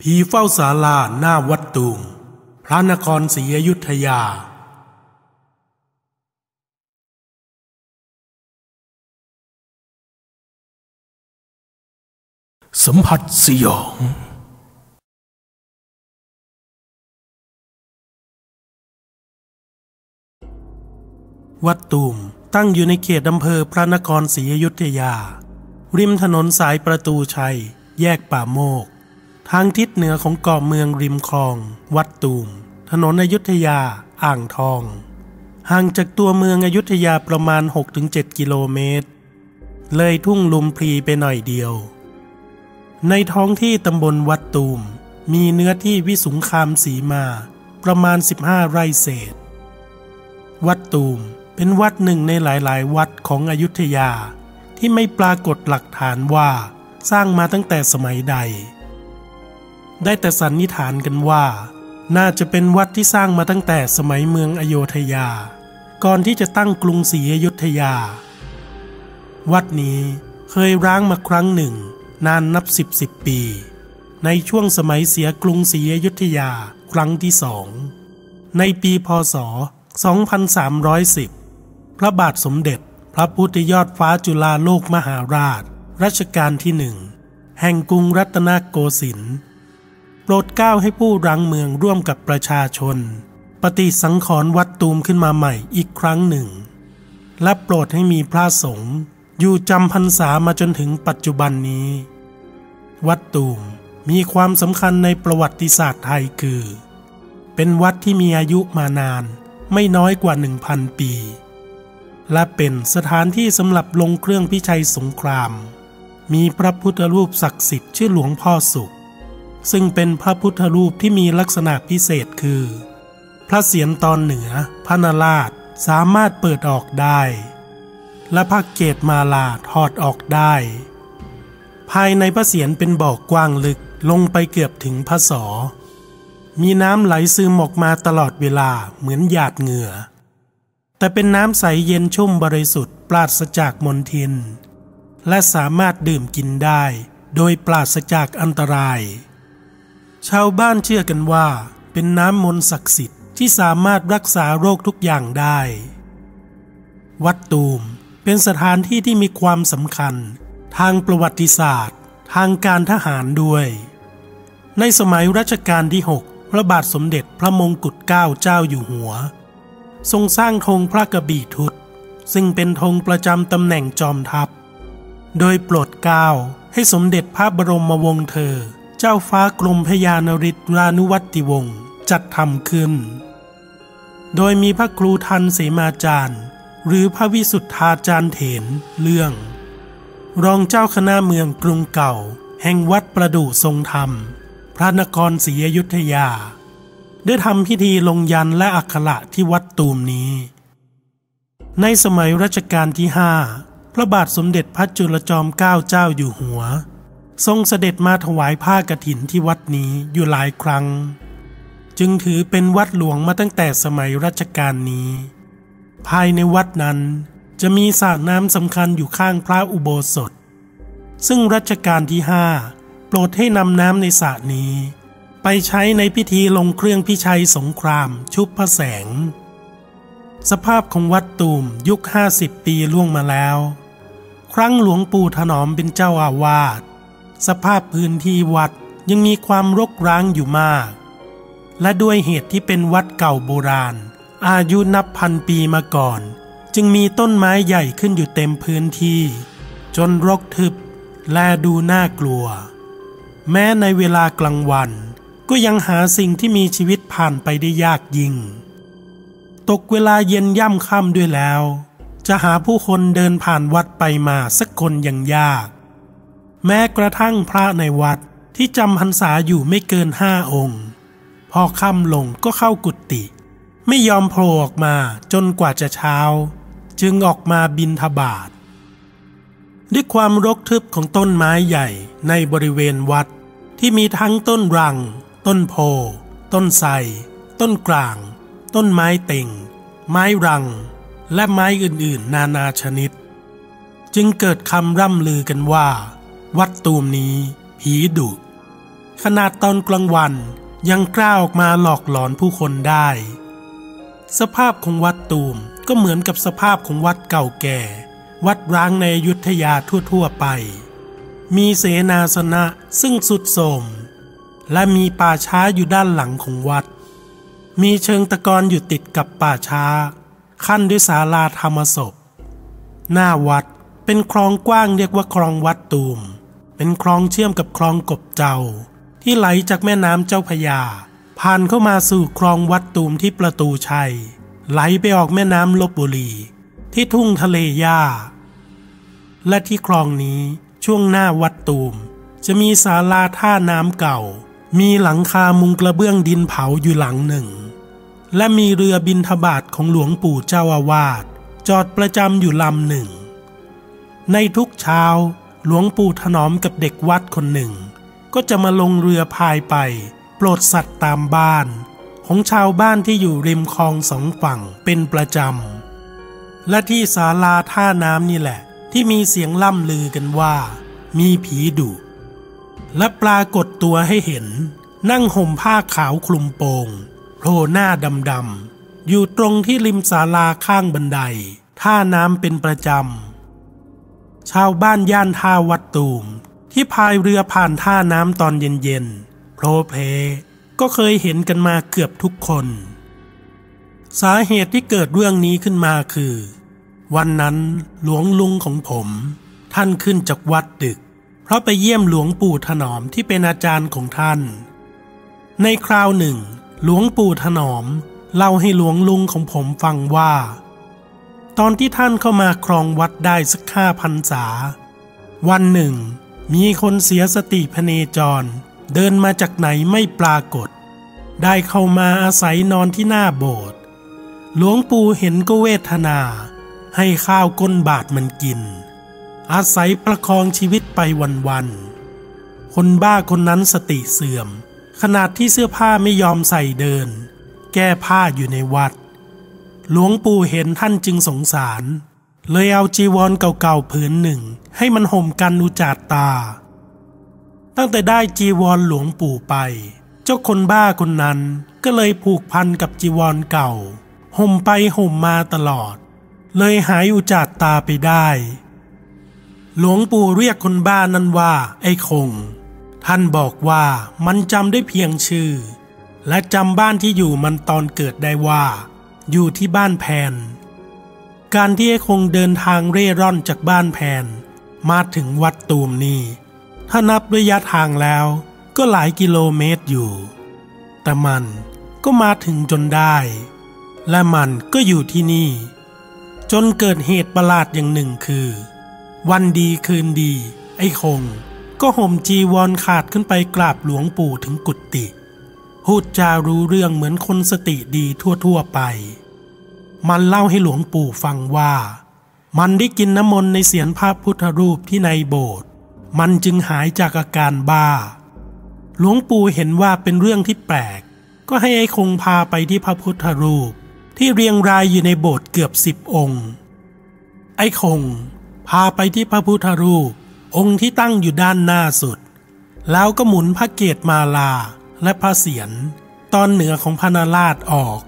ผีเฝ้าศาลาหน้าวัดตูมพระนครศรีอยุธยา สัมผัสสยอง วัดตูมตั้งอยู่ในเขตอำเภอพระนครศรีอยุธยา ริมถนนสายประตูชัย แยกป่าโมก ทางทิศเหนือของเกาะเมืองริมคลอง วัดตูม ถนนอยุธยา อ่างทอง ห่างจากตัวเมืองอยุธยาประมาณ 6-7 กิโลเมตร เลยทุ่งลุมพลีไปหน่อยเดียว ในท้องที่ตำบลวัดตูม มีเนื้อที่วิสุงคามสีมา ประมาณ 15 ไร่เศษ วัดตูมเป็นวัดหนึ่งในหลาย ๆ วัดของอยุธยาที่ไม่ปรากฏหลักฐานว่าสร้างมาตั้งแต่สมัยใด ได้แต่สันนิษฐานกันว่า น่าจะเป็นวัดที่สร้างมาตั้งแต่สมัยเมืองอโยธยา ก่อนที่จะตั้งกรุงศรีอยุธยา วัดนี้เคยร้างมาครั้งหนึ่ง นานนับสิบสิบปี ในช่วงสมัยเสียกรุงศรีอยุธยาครั้งที่สอง ในปีพศ 2310 พระบาทสมเด็จพระพุทธยอดฟ้าจุฬาโลกมหาราช รัชกาลที่หนึ่ง แห่งกรุงรัตนโกสินทร์ โปรดเก้าให้ผู้รังเมืองร่วมกับประชาชน ปฏิสังขรณ์วัดตูมขึ้นมาใหม่อีกครั้งหนึ่ง และโปรดให้มีพระสงฆ์อยู่จำพรรษามาจนถึงปัจจุบันนี้ วัดตูมมีความสำคัญในประวัติศาสตร์ไทยคือ เป็นวัดที่มีอายุมานานไม่น้อยกว่า 1,000 ปี และเป็นสถานที่สำหรับลงเครื่องพิชัยสงคราม มีพระพุทธรูปศักดิ์สิทธิ์ชื่อหลวงพ่อสุข ซึ่งเป็นพระพุทธรูปที่มีลักษณะพิเศษคือ พระเศียรตอนเหนือ พระนาราชสามารถเปิดออกได้ และพระเกศมาลาถอดออกได้ ภายในพระเศียรเป็นบ่อกว้างลึกลงไปเกือบถึงพระศอมีน้ำไหลซึมออกมาตลอดเวลาเหมือนหยาดเหงื่อ แต่เป็นน้ำใสเย็นชุ่มบริสุทธิ์ปราศจากมลทิน และสามารถดื่มกินได้ โดยปราศจากอันตราย ชาวบ้านเชื่อกันว่า เป็นน้ำมนต์ศักดิ์สิทธิ์ที่สามารถรักษาโรคทุกอย่างได้ วัดตูมเป็นสถานที่ที่มีความสำคัญ ทางประวัติศาสตร์ ทางการทหารด้วย ในสมัยรัชกาลที่ 6 พระบาทสมเด็จพระมงกุฎเกล้าเจ้าอยู่หัว ทรงสร้างธงพระกระบี่ทุตซึ่งเป็นธงประจำตำแหน่งจอมทัพ โดยโปรดเกล้าให้สมเด็จพระบรมวงศ์เธอ เจ้าฟ้ากรมพยานริศรานุวัติวงศ์จัดทำขึ้น โดยมีพระครูทันเสมาจารย์ หรือพระวิสุทธาจารย์เถนเรื่อง รองเจ้าคณะเมืองกรุงเก่า แห่งวัดประดู่ทรงธรรม พระนครศรีอยุธยา ได้ทำพิธีลงยันและอักขระที่วัดตูมนี้ ในสมัยรัชกาลที่ห้าพระบาทสมเด็จพระจุลจอมเกล้าเจ้าอยู่หัว ทรงเสด็จมาถวายผ้ากฐินที่วัดนี้อยู่หลายครั้ง จึงถือเป็นวัดหลวงมาตั้งแต่สมัยรัชกาลนี้ ภายในวัดนั้นจะมีสระน้ำสำคัญอยู่ข้างพระอุโบสถ ซึ่งรัชกาลที่ห้าโปรดให้นำน้ำในสระนี้ ไปใช้ในพิธีลงเครื่องพิชัยสงครามชุบพระแสง สภาพของวัดตูมยุคห้าสิบปีล่วงมาแล้ว ครั้งหลวงปู่ถนอมเป็นเจ้าอาวาส สภาพพื้นที่วัดยังมีความรกร้างอยู่มาก และด้วยเหตุที่เป็นวัดเก่าโบราณ อายุนับพันปีมาก่อน จึงมีต้นไม้ใหญ่ขึ้นอยู่เต็มพื้นที่ จนรกทึบและดูน่ากลัว แม้ในเวลากลางวัน ก็ยังหาสิ่งที่มีชีวิตผ่านไปได้ยากยิ่ง ตกเวลาเย็นย่ำค่ำด้วยแล้ว จะหาผู้คนเดินผ่านวัดไปมาสักคนยังยาก แม้กระทั่งพระในวัดที่จำพรรษาอยู่ไม่เกินห้าองค์ พอค่ำลงก็เข้ากุฏิไม่ยอมโผล่ออกมาจนกว่าจะเช้า จึงออกมาบินทบาทด้วยความรกทึบของต้นไม้ใหญ่ในบริเวณวัดที่มีทั้งต้นรัง ต้นโพ ต้นไทรต้นกลาง ต้นไม้เต่ง ไม้รัง และไม้อื่นๆ นานาชนิด จึงเกิดคำร่ำลือกันว่า วัดตูมนี้ ผีดุ ขนาดตอนกลางวันยังกล้าออกมาหลอกหลอนผู้คนได้ สภาพของวัดตูมก็เหมือนกับสภาพของวัดเก่าแก่ วัดร้างในอยุธยาทั่วๆไป มีเสนาสนะซึ่งสุดโทรมและมีป่าช้าอยู่ด้านหลังของวัด มีเชิงตะกอนอยู่ติดกับป่าช้า ขั้นด้วยศาลาธรรมศพ หน้าวัดเป็นคลองกว้างเรียกว่าคลองวัดตูม เป็นคลองเชื่อมกับคลองกบเจ้า ที่ไหลจากแม่น้ำเจ้าพยา ผ่านเข้ามาสู่คลองวัดตูมที่ประตูชัย ไหลไปออกแม่น้ำลบบุรี ที่ทุ่งทะเลหญ้าและที่คลองนี้ช่วงหน้าวัดตูม จะมีศาลาท่าน้ำเก่า มีหลังคามุงกระเบื้องดินเผาอยู่หลังหนึ่ง และมีเรือบินทบาทของหลวงปู่เจ้าอาวาสจอดประจำอยู่ลำหนึ่ง ในทุกเช้า หลวงปู่ถนอมกับเด็กวัดคนหนึ่ง ก็จะมาลงเรือพายไป โปรดสัตว์ตามบ้าน ของชาวบ้านที่อยู่ริมคลองสองฝั่งเป็นประจำ และที่ศาลาท่าน้ำนี่แหละ ที่มีเสียงล่ำลือกันว่า มีผีดุและปรากฏตัวให้เห็น นั่งห่มผ้าขาวคลุมโปงโผล่หน้าดำๆอยู่ตรงที่ริมศาลาข้างบันได ท่าน้ำเป็นประจำ ชาวบ้านย่านท่าวัดตูม ที่พายเรือผ่านท่าน้ำตอนเย็นๆโผล่เพก็เคยเห็นกันมาเกือบทุกคน สาเหตุที่เกิดเรื่องนี้ขึ้นมาคือ วันนั้นหลวงลุงของผม ท่านขึ้นจากวัดดึก เพราะไปเยี่ยมหลวงปู่ถนอมที่เป็นอาจารย์ของท่าน ในคราวหนึ่ง หลวงปู่ถนอมเล่าให้หลวงลุงของผมฟังว่า ตอนที่ท่านเข้ามาครองวัดได้สักห้าพันษา วันหนึ่ง มีคนเสียสติพเนจร เดินมาจากไหนไม่ปรากฏ ได้เข้ามาอาศัยนอนที่หน้าโบสถ์หลวงปู่เห็นก็เวทนา ให้ข้าวก้นบาทมันกิน อาศัยประคองชีวิตไปวันๆคนบ้าคนนั้นสติเสื่อม ขนาดที่เสื้อผ้าไม่ยอมใส่เดิน แก้ผ้าอยู่ในวัด หลวงปู่เห็นท่านจึงสงสาร เลยเอาจีวรเก่าๆผืนหนึ่ง ให้มันห่มกันอุจาดตา ตั้งแต่ได้จีวรหลวงปู่ไป เจ้าคนบ้าคนนั้นก็เลยผูกพันกับจีวรเก่า ห่มไปห่มมาตลอด เลยหายอุจาดตาไปได้ หลวงปู่เรียกคนบ้านั้นว่า ไอ้คง ท่านบอกว่ามันจำได้เพียงชื่อ และจำบ้านที่อยู่มันตอนเกิดได้ว่า อยู่ที่บ้านแพน การที่ไอ้คงเดินทางเร่ร่อนจากบ้านแพน มาถึงวัดตูมนี่ ถ้านับระยะทางแล้วก็หลายกิโลเมตรอยู่ แต่มันก็มาถึงจนได้ และมันก็อยู่ที่นี่ จนเกิดเหตุประหลาดอย่างหนึ่งคือ วันดีคืนดี ไอ้คง ก็ห่มจีวรขาดขึ้นไปกราบหลวงปู่ถึงกุฏิ พูดจารู้เรื่องเหมือนคนสติดีทั่วๆไป มันเล่าให้หลวงปู่ฟังว่า มันได้กินน้ำมนต์ในเสียนพระพุทธรูปที่ในโบสถ์ มันจึงหายจากอาการบ้า หลวงปู่เห็นว่าเป็นเรื่องที่แปลก ก็ให้ไอ้คงพาไปที่พระพุทธรูป ที่เรียงรายอยู่ในโบสถ์เกือบสิบองค์ ไอ้คง พาไปที่พระพุทธรูป องค์ที่ตั้งอยู่ด้านหน้าสุด แล้วก็หมุนพระเกศมาลา และพระเศียรตอนเหนือของพนาราชออก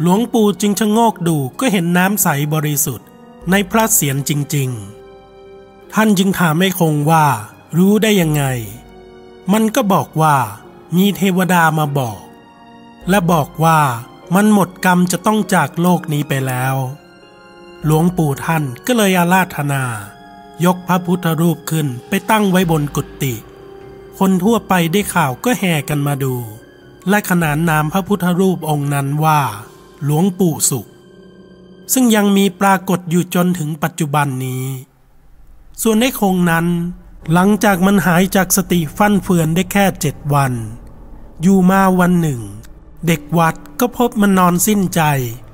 หลวงปู่จึงชะโงกดูก็เห็นน้ำใสบริสุทธิ์ในพระเศียรจริง ๆ ท่านจึงถามไอ้คงว่ารู้ได้ยังไง มันก็บอกว่ามีเทวดามาบอก และบอกว่ามันหมดกรรมจะต้องจากโลกนี้ไปแล้ว หลวงปู่ท่านก็เลยอาราธนา ยกพระพุทธรูปขึ้นไปตั้งไว้บนกุฏิ คนทั่วไปได้ข่าวก็แห่กันมาดู และขนานนามพระพุทธรูปองค์นั้นว่า หลวงปู่สุข ซึ่งยังมีปรากฏอยู่จนถึงปัจจุบันนี้ ส่วนไอ้คงนั้น หลังจากมันหายจากสติฟั่นเฟือนได้แค่เจ็ดวัน อยู่มาวันหนึ่ง เด็กวัดก็พบมันนอนสิ้นใจ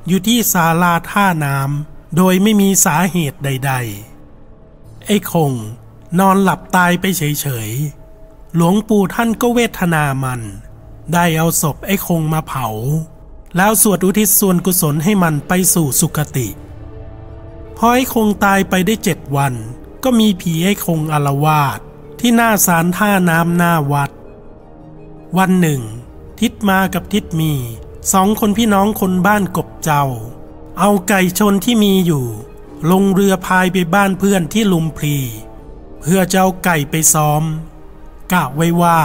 อยู่ที่ศาลาท่าน้ำโดยไม่มีสาเหตุใด ๆ ไอ้คงนอนหลับตายไปเฉยๆ หลวงปู่ท่านก็เวทนามัน ได้เอาศพไอ้คงมาเผา แล้วสวดอุทิศส่วนกุศลให้มันไปสู่สุคติ พอไอ้คงตายไปได้เจ็ดวัน ก็มีผีไอ้คงอารวาสที่หน้าศาลท่าน้ำหน้าวัด วันหนึ่ง ทิดมากับทิดมีสองคนพี่น้องคนบ้านกบเจ้า เอาไก่ชนที่มีอยู่ ลงเรือพายไปบ้านเพื่อนที่ลุมพลี เพื่อเจ้าไก่ไปซ้อม กะไว้ว่า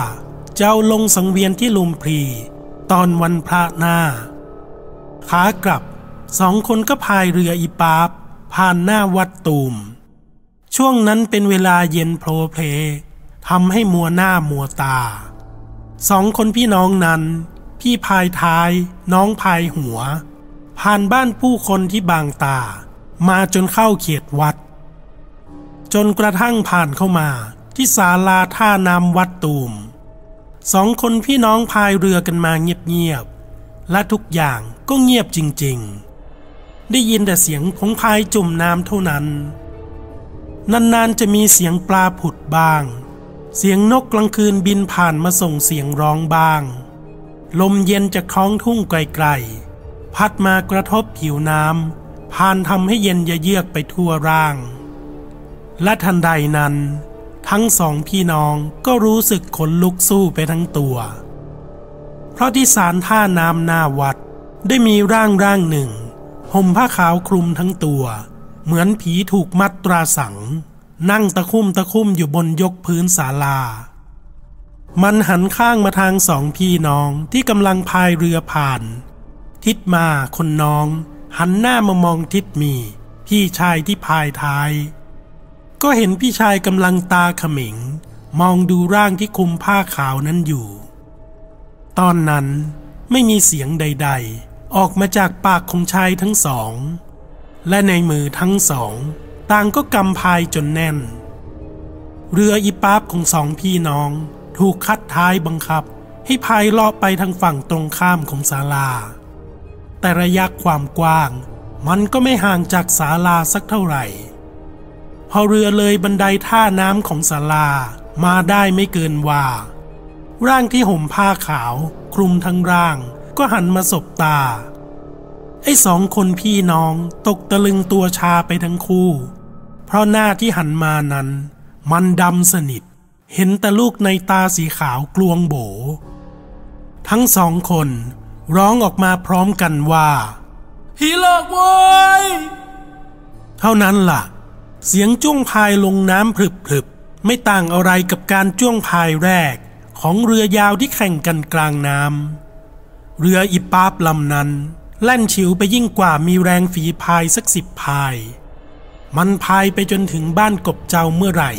เจ้าลงสังเวียนที่ลุมพลีตอนวันพระหน้าขากลับสองคนก็พายเรืออีปาบผ่านหน้าวัดตูม ช่วงนั้นเป็นเวลาเย็นโพลเพลทำให้มัวหน้ามัวตา สองคนพี่น้องนั้น พี่พายท้ายน้องพายหัว ผ่านบ้านผู้คนที่บางตา มาจนเข้าเขตวัด จนกระทั่งผ่านเข้ามา ที่ศาลาท่าน้ำวัดตูม สองคนพี่น้องพายเรือกันมาเงียบๆ และทุกอย่างก็เงียบจริงๆ ได้ยินแต่เสียงของพายจุ่มน้ำเท่านั้น นานๆจะมีเสียงปลาผุดบ้าง เสียงนกกลางคืนบินผ่านมาส่งเสียงร้องบ้าง ลมเย็นจากท้องทุ่งไกลๆ พัดมากระทบผิวน้ำผ่านทำให้เย็นยะเยือกไปทั่วร่าง และทันใดนั้น ทั้งสองพี่น้องก็รู้สึกขนลุกสู้ไปทั้งตัว เพราะที่ศาลท่าน้ำหน้าวัดได้มีร่างร่างหนึ่งห่มผ้าขาวคลุมทั้งตัว เหมือนผีถูกมัดตราสัง นั่งตะคุ่มตะคุ่มอยู่บนยกพื้นศาลา มันหันข้างมาทางสองพี่น้องที่กำลังพายเรือผ่าน ทิดมาคนน้อง หันหน้ามามองทิดมี พี่ชายที่พายท้าย ก็เห็นพี่ชายกำลังตาเขม็ง มองดูร่างที่คลุมผ้าขาวนั้นอยู่ ตอนนั้นไม่มีเสียงใด ๆ ออกมาจากปากของชายทั้งสอง และในมือทั้งสอง ต่างก็กำพายจนแน่น เรืออีปาบของสองพี่น้องถูกคัดท้ายบังคับให้พายเลาะไปทางฝั่งตรงข้ามของศาลา แต่ระยะความกว้าง มันก็ไม่ห่างจากศาลาสักเท่าไหร่ พอเรือเลยบันไดท่าน้ำของศาลามาได้ไม่เกินว่า ร่างที่ห่มผ้าขาว คลุมทั้งร่าง ก็หันมาสบตา ไอ้สองคนพี่น้องตกตะลึงตัวชาไปทั้งคู่ เพราะหน้าที่หันมานั้น มันดำสนิท เห็นแต่ลูกในตาสีขาวกลวงโบ ทั้งสองคนร้องออกมาพร้อมกันว่าฮีหลอกโว้ยเท่านั้นล่ะ เสียงจ้วงพายลงน้ำพลึบๆ ไม่ต่างอะไรกับการจ้วงพายแรก ของเรือยาวที่แข่งกันกลางน้ำเรืออิปาบลำนั้น แล่นฉิวไปยิ่งกว่ามีแรงฝีพายสักสิบพาย มันพายไปจนถึงบ้านกบเจ้าเมื่อไหร่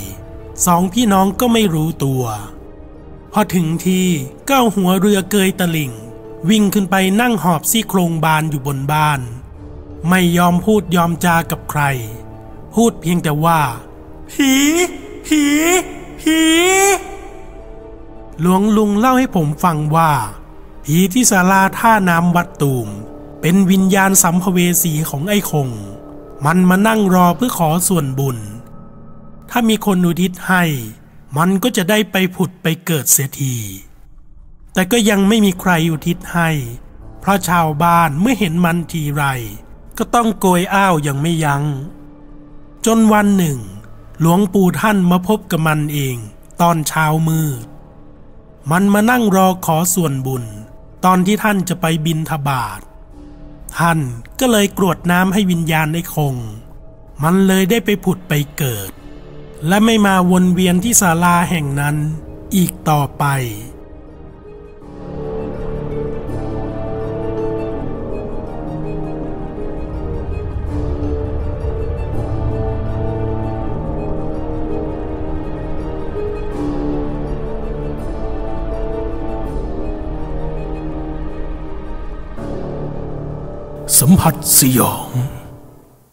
สองพี่น้องก็ไม่รู้ตัว พอถึงที่ก้าวหัวเรือเกยตะลิ่ง วิ่งขึ้นไปนั่งหอบซี่โครงบานอยู่บนบ้าน ไม่ยอมพูดยอมจากับใคร พูดเพียงแต่ว่า ผี ผี ผีหลวงลุงเล่าให้ผมฟังว่า ผีที่ศาลาท่าน้ำวัดตูม เป็นวิญญาณสัมภเวสีของไอ้คง มันมานั่งรอเพื่อขอส่วนบุญ ถ้ามีคนอุทิศให้ มันก็จะได้ไปผุดไปเกิดเสียที แต่ก็ยังไม่มีใครอุทิศให้ เพราะชาวบ้านเมื่อเห็นมันทีไร ก็ต้องโกยอ้าวอย่างไม่ยัง้ง จนวันหนึ่ง หลวงปู่ท่านมาพบกับมันเอง ตอนเช้ามืด มันมานั่งรอขอส่วนบุญ ตอนที่ท่านจะไปบินทบาท ท่านก็เลยกรวดน้ำให้วิญญาณไอ้คง มันเลยได้ไปผุดไปเกิด และไม่มาวนเวียนที่ศาลาแห่งนั้นอีกต่อไป สัมผัสสยอง